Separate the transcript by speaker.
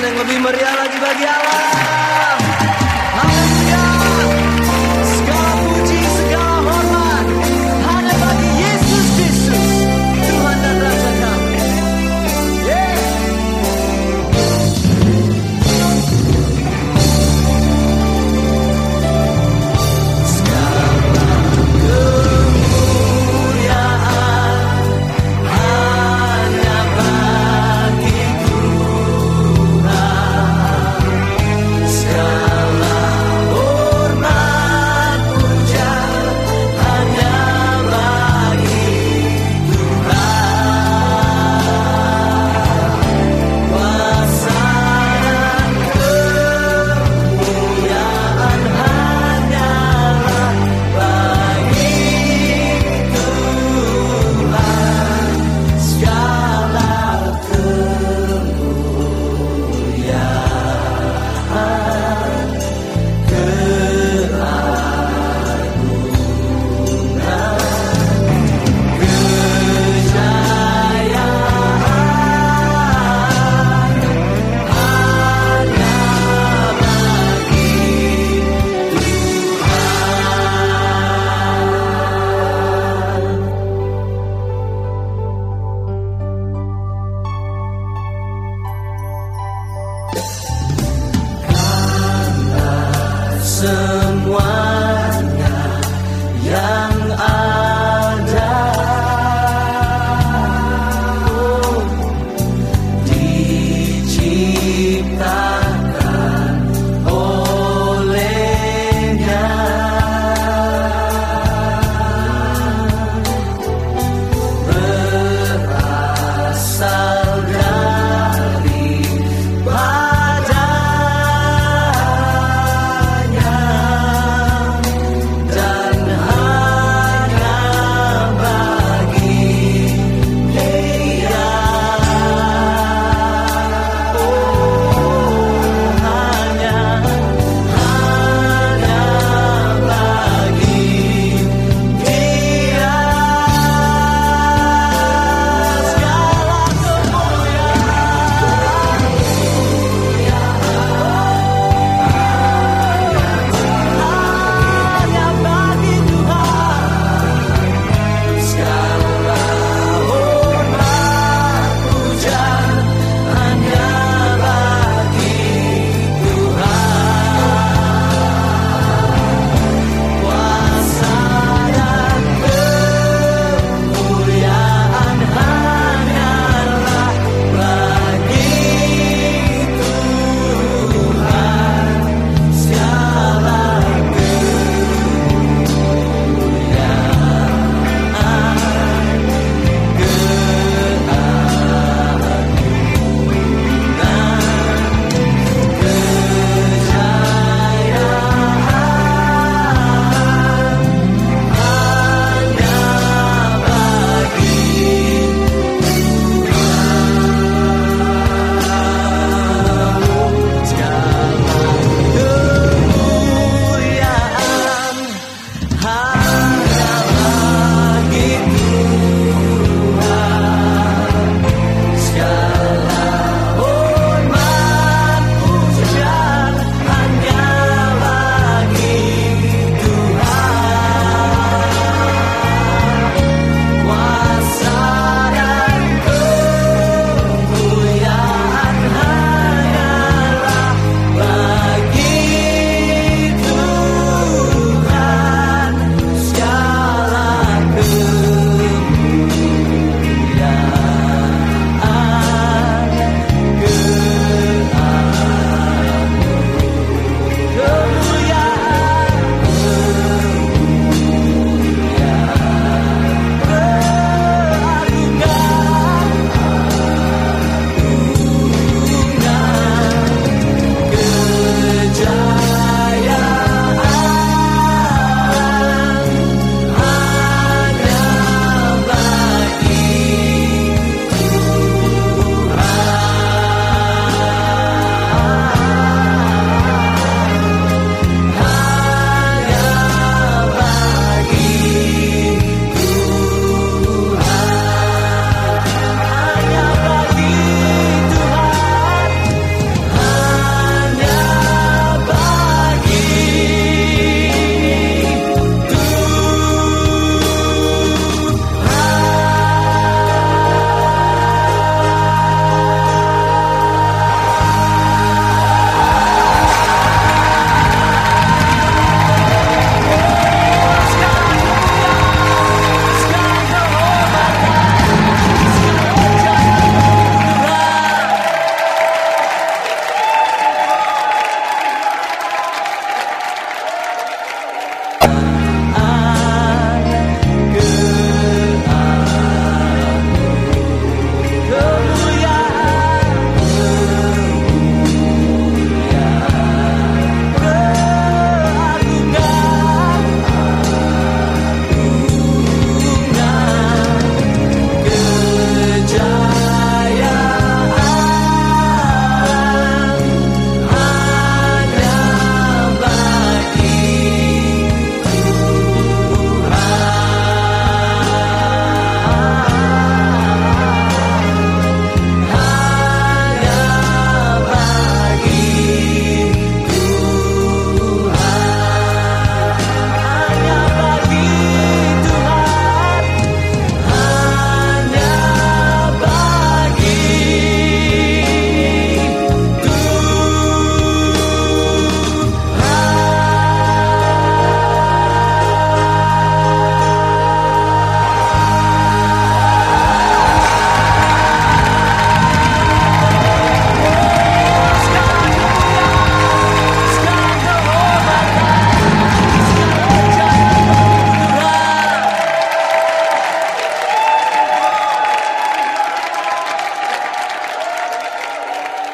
Speaker 1: yang lebih meriah lagi bagi Allah. kita